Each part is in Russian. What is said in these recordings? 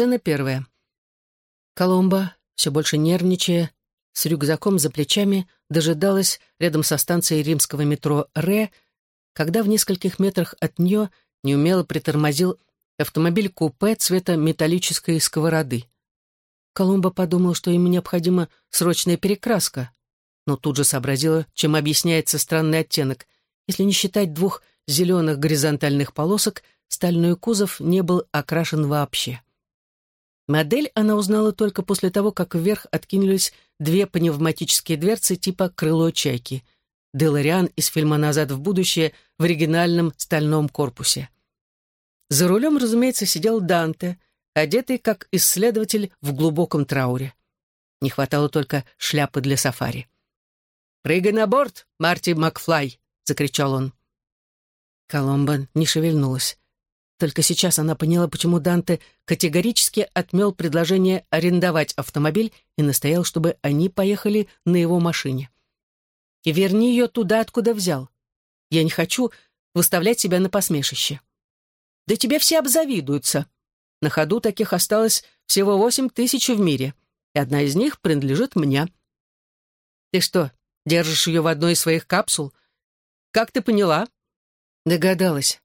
Сцена первая. Коломба, все больше нервничая, с рюкзаком за плечами, дожидалась рядом со станцией римского метро «Ре», когда в нескольких метрах от нее неумело притормозил автомобиль-купе цвета металлической сковороды. Колумба подумал, что ему необходима срочная перекраска, но тут же сообразила, чем объясняется странный оттенок. Если не считать двух зеленых горизонтальных полосок, стальной кузов не был окрашен вообще. Модель она узнала только после того, как вверх откинулись две пневматические дверцы типа «крыло чайки». Делариан из фильма «Назад в будущее» в оригинальном стальном корпусе. За рулем, разумеется, сидел Данте, одетый как исследователь в глубоком трауре. Не хватало только шляпы для сафари. «Прыгай на борт, Марти Макфлай!» — закричал он. Коломбо не шевельнулась. Только сейчас она поняла, почему Данте категорически отмел предложение арендовать автомобиль и настоял, чтобы они поехали на его машине. «И верни ее туда, откуда взял. Я не хочу выставлять себя на посмешище». «Да тебе все обзавидуются. На ходу таких осталось всего восемь тысяч в мире, и одна из них принадлежит мне». «Ты что, держишь ее в одной из своих капсул? Как ты поняла?» Догадалась.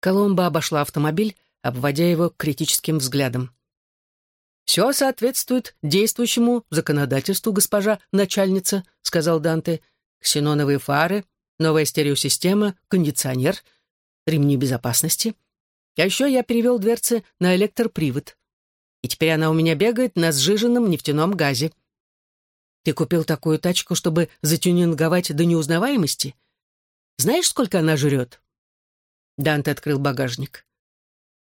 Коломба обошла автомобиль, обводя его критическим взглядом. «Все соответствует действующему законодательству, госпожа начальница», — сказал Данте. «Ксеноновые фары, новая стереосистема, кондиционер, ремни безопасности. А еще я перевел дверцы на электропривод. И теперь она у меня бегает на сжиженном нефтяном газе. Ты купил такую тачку, чтобы затюнинговать до неузнаваемости? Знаешь, сколько она жрет?» Данте открыл багажник.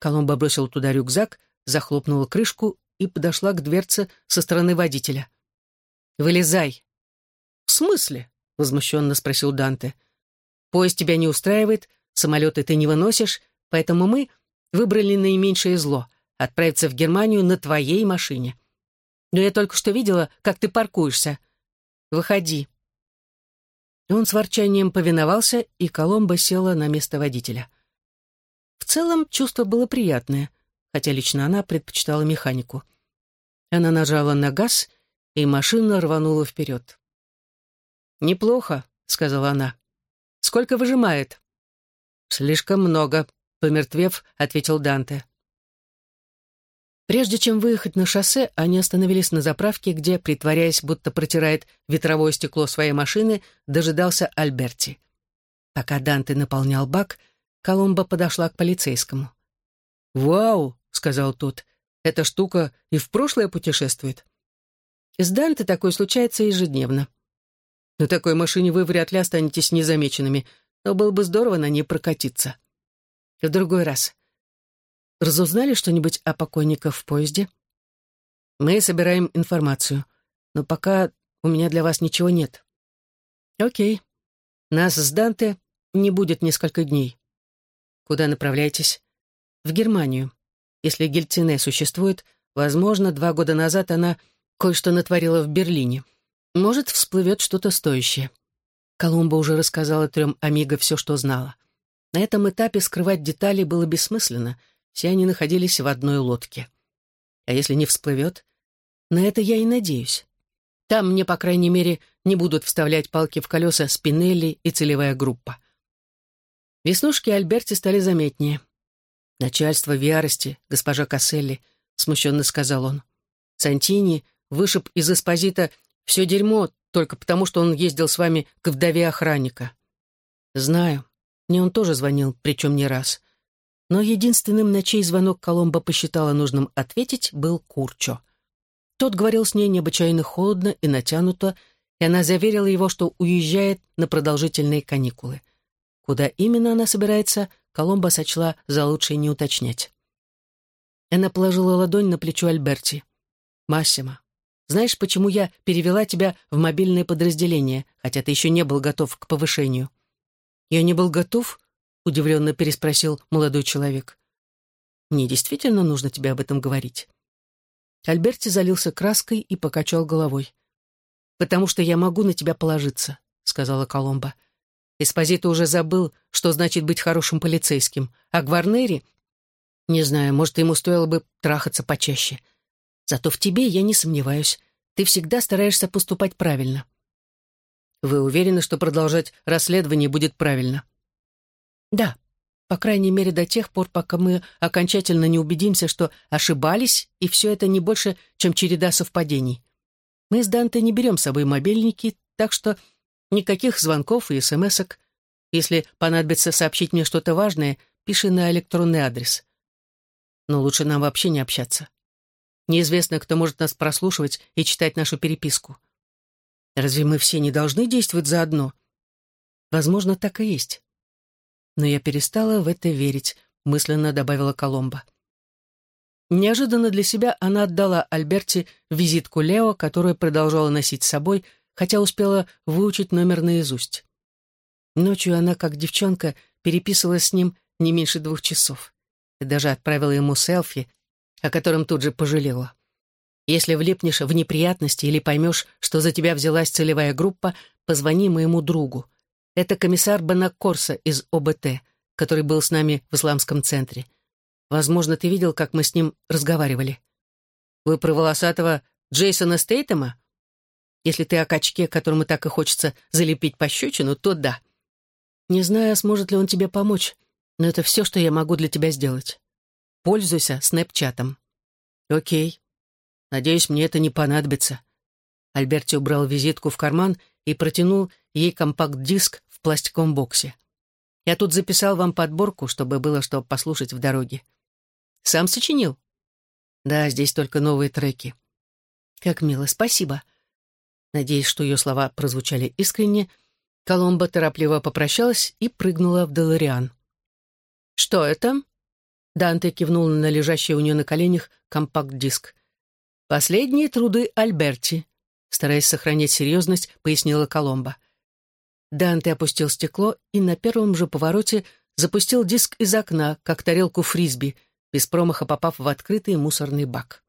Коломба бросил туда рюкзак, захлопнула крышку и подошла к дверце со стороны водителя. «Вылезай!» «В смысле?» — возмущенно спросил Данте. «Поезд тебя не устраивает, самолеты ты не выносишь, поэтому мы выбрали наименьшее зло — отправиться в Германию на твоей машине. Но я только что видела, как ты паркуешься. Выходи». Он с ворчанием повиновался, и Коломба села на место водителя. Целом чувство было приятное, хотя лично она предпочитала механику. Она нажала на газ, и машина рванула вперед. «Неплохо», — сказала она. «Сколько выжимает?» «Слишком много», — помертвев, ответил Данте. Прежде чем выехать на шоссе, они остановились на заправке, где, притворяясь, будто протирает ветровое стекло своей машины, дожидался Альберти. Пока Данте наполнял бак, Коломба подошла к полицейскому. «Вау!» — сказал тот. «Эта штука и в прошлое путешествует». С Данте такое случается ежедневно. На такой машине вы вряд ли останетесь незамеченными, но было бы здорово на ней прокатиться. В другой раз. Разузнали что-нибудь о покойниках в поезде? Мы собираем информацию, но пока у меня для вас ничего нет. Окей. Нас с Данте не будет несколько дней. Куда направляетесь? В Германию. Если Гельцине существует, возможно, два года назад она кое-что натворила в Берлине. Может, всплывет что-то стоящее. Колумба уже рассказала трем Амиго все, что знала. На этом этапе скрывать детали было бессмысленно — все они находились в одной лодке. А если не всплывет? На это я и надеюсь. Там мне, по крайней мере, не будут вставлять палки в колеса Спинелли и целевая группа. Веснушки Альберти стали заметнее. «Начальство в ярости, госпожа Касселли», — смущенно сказал он. «Сантини вышиб из эспозита все дерьмо только потому, что он ездил с вами к вдове охранника». «Знаю. Мне он тоже звонил, причем не раз. Но единственным, на чей звонок Коломба посчитала нужным ответить, был Курчо. Тот говорил с ней необычайно холодно и натянуто, и она заверила его, что уезжает на продолжительные каникулы. Куда именно она собирается, Коломба сочла за лучшее не уточнять. Она положила ладонь на плечо Альберти. «Массимо, знаешь, почему я перевела тебя в мобильное подразделение, хотя ты еще не был готов к повышению?» «Я не был готов?» удивленно переспросил молодой человек. «Мне действительно нужно тебе об этом говорить?» Альберти залился краской и покачал головой. «Потому что я могу на тебя положиться», — сказала Коломба. Эспозито уже забыл, что значит быть хорошим полицейским, а Гварнери... Не знаю, может, ему стоило бы трахаться почаще. Зато в тебе я не сомневаюсь. Ты всегда стараешься поступать правильно. Вы уверены, что продолжать расследование будет правильно? Да, по крайней мере до тех пор, пока мы окончательно не убедимся, что ошибались, и все это не больше, чем череда совпадений. Мы с Данте не берем с собой мобильники, так что никаких звонков и смс-ок. Если понадобится сообщить мне что-то важное, пиши на электронный адрес. Но лучше нам вообще не общаться. Неизвестно, кто может нас прослушивать и читать нашу переписку. Разве мы все не должны действовать заодно? Возможно, так и есть. Но я перестала в это верить, мысленно добавила Коломба. Неожиданно для себя она отдала Альберте визитку Лео, которую продолжала носить с собой, хотя успела выучить номер наизусть. Ночью она, как девчонка, переписывалась с ним не меньше двух часов. И даже отправила ему селфи, о котором тут же пожалела. Если влипнешь в неприятности или поймешь, что за тебя взялась целевая группа, позвони моему другу. Это комиссар Банакорса из ОБТ, который был с нами в исламском центре. Возможно, ты видел, как мы с ним разговаривали. Вы про волосатого Джейсона Стейтема? Если ты о качке, которому так и хочется залепить пощечину, то да. Не знаю, сможет ли он тебе помочь, но это все, что я могу для тебя сделать. Пользуйся снэпчатом. Окей. Надеюсь, мне это не понадобится. Альберти убрал визитку в карман и протянул ей компакт-диск в пластиковом боксе. Я тут записал вам подборку, чтобы было что послушать в дороге. Сам сочинил? Да, здесь только новые треки. Как мило, спасибо. Надеясь, что ее слова прозвучали искренне, Коломба торопливо попрощалась и прыгнула в Делариан. «Что это?» Данте кивнул на лежащий у нее на коленях компакт-диск. «Последние труды Альберти», — стараясь сохранять серьезность, пояснила Коломба. Данте опустил стекло и на первом же повороте запустил диск из окна, как тарелку фрисби, без промаха попав в открытый мусорный бак.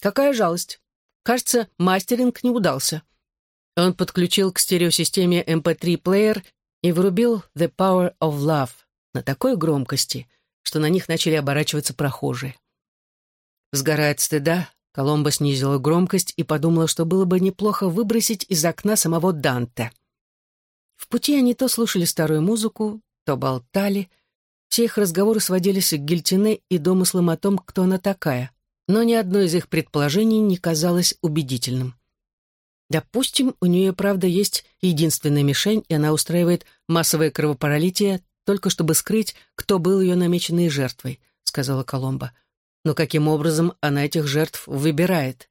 Какая жалость. Кажется, мастеринг не удался. Он подключил к стереосистеме MP3-плеер и врубил «The Power of Love» на такой громкости, что на них начали оборачиваться прохожие. Сгорая от стыда, Коломба снизила громкость и подумала, что было бы неплохо выбросить из окна самого Данте. В пути они то слушали старую музыку, то болтали — все их разговоры сводились к Гильтине и домыслам о том, кто она такая, но ни одно из их предположений не казалось убедительным. Допустим, у нее, правда, есть единственная мишень, и она устраивает массовое кровопролитие только чтобы скрыть, кто был ее намеченной жертвой, сказала Коломба. Но каким образом она этих жертв выбирает?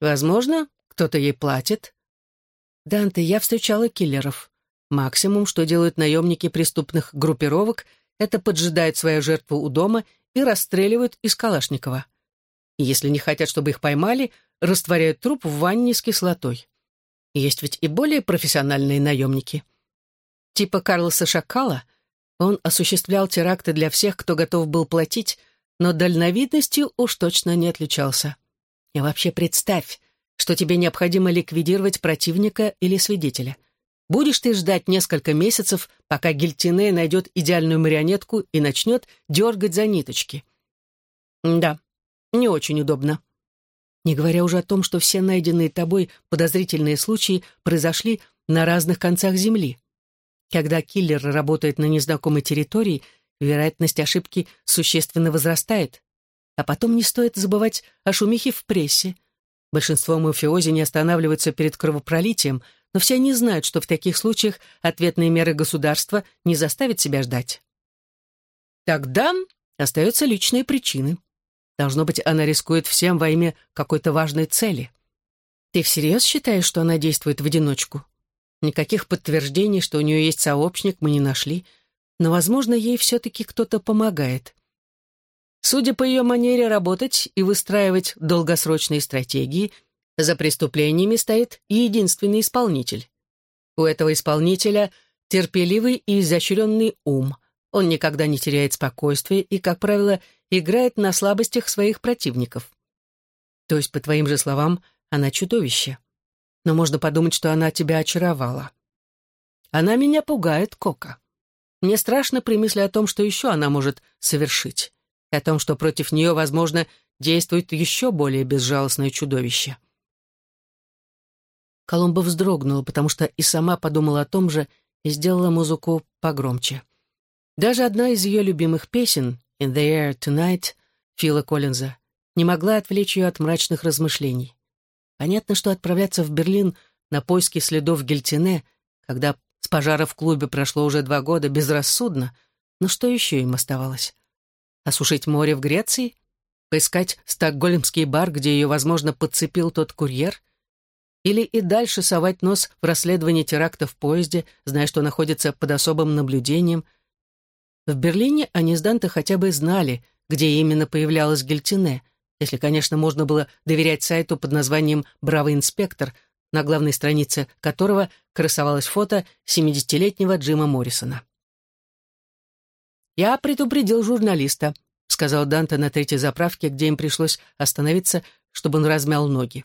Возможно, кто-то ей платит. Данте, я встречала киллеров. Максимум, что делают наемники преступных группировок — это поджидают свою жертву у дома и расстреливают из Калашникова. Если не хотят, чтобы их поймали, растворяют труп в ванне с кислотой. Есть ведь и более профессиональные наемники. Типа Карлоса Шакала, он осуществлял теракты для всех, кто готов был платить, но дальновидностью уж точно не отличался. И вообще представь, что тебе необходимо ликвидировать противника или свидетеля. Будешь ты ждать несколько месяцев, пока Гильтине найдет идеальную марионетку и начнет дергать за ниточки. Да, не очень удобно. Не говоря уже о том, что все найденные тобой подозрительные случаи произошли на разных концах Земли. Когда киллер работает на незнакомой территории, вероятность ошибки существенно возрастает. А потом не стоит забывать о шумихе в прессе. Большинство мафиози не останавливаются перед кровопролитием, но все они знают, что в таких случаях ответные меры государства не заставят себя ждать. Тогда остаются личные причины. Должно быть, она рискует всем во имя какой-то важной цели. Ты всерьез считаешь, что она действует в одиночку? Никаких подтверждений, что у нее есть сообщник, мы не нашли, но, возможно, ей все-таки кто-то помогает. Судя по ее манере работать и выстраивать долгосрочные стратегии, за преступлениями стоит единственный исполнитель. У этого исполнителя терпеливый и изощренный ум. Он никогда не теряет спокойствия и, как правило, играет на слабостях своих противников. То есть, по твоим же словам, она чудовище. Но можно подумать, что она тебя очаровала. Она меня пугает, Кока. Мне страшно при мысли о том, что еще она может совершить. и о том, что против нее, возможно, действует еще более безжалостное чудовище. Коломба вздрогнула, потому что и сама подумала о том же и сделала музыку погромче. Даже одна из ее любимых песен «In the Air Tonight» Фила Коллинза не могла отвлечь ее от мрачных размышлений. Понятно, что отправляться в Берлин на поиски следов Гельтине, когда с пожара в клубе прошло уже два года, безрассудно, но что еще им оставалось? Осушить море в Греции? Поискать стокгольмский бар, где ее, возможно, подцепил тот курьер? Или и дальше совать нос в расследование теракта в поезде, зная, что находится под особым наблюдением? В Берлине они с Данте хотя бы знали, где именно появлялась Гельтине, если, конечно, можно было доверять сайту под названием «Бравый инспектор», на главной странице которого красовалось фото 70-летнего Джима Моррисона. «Я предупредил журналиста», — сказал Данте на третьей заправке, где им пришлось остановиться, чтобы он размял ноги.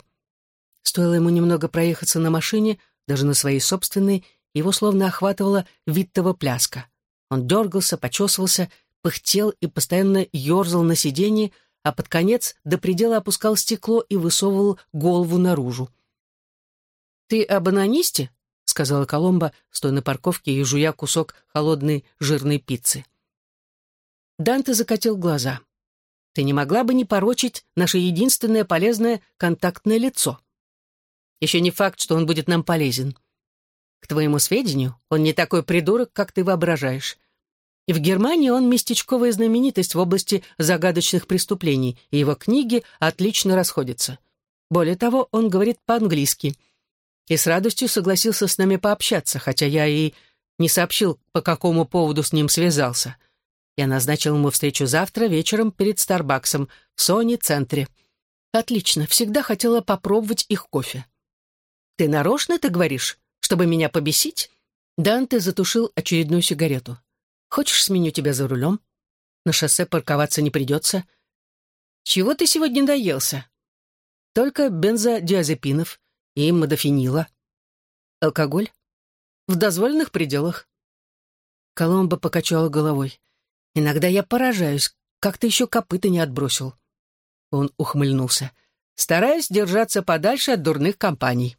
Стоило ему немного проехаться на машине, даже на своей собственной, его словно охватывала виттого пляска. Он дергался, почесывался, пыхтел и постоянно ерзал на сиденье, а под конец до предела опускал стекло и высовывал голову наружу. «Ты об анонисте?» — сказала Коломба, стоя на парковке и жуя кусок холодной жирной пиццы. Данте закатил глаза. «Ты не могла бы не порочить наше единственное полезное контактное лицо?» Еще не факт, что он будет нам полезен. К твоему сведению, он не такой придурок, как ты воображаешь. И в Германии он местечковая знаменитость в области загадочных преступлений, и его книги отлично расходятся. Более того, он говорит по-английски. И с радостью согласился с нами пообщаться, хотя я и не сообщил, по какому поводу с ним связался. Я назначил ему встречу завтра вечером перед Старбаксом в Сони-центре. Отлично, всегда хотела попробовать их кофе. «Ты нарочно это говоришь, чтобы меня побесить?» Данте затушил очередную сигарету. «Хочешь, сменю тебя за рулем? На шоссе парковаться не придется. Чего ты сегодня доелся? Только бензодиазепинов и модофенила. Алкоголь? В дозволенных пределах». Коломбо покачала головой. «Иногда я поражаюсь, как ты еще копыта не отбросил». Он ухмыльнулся. «Стараюсь держаться подальше от дурных компаний».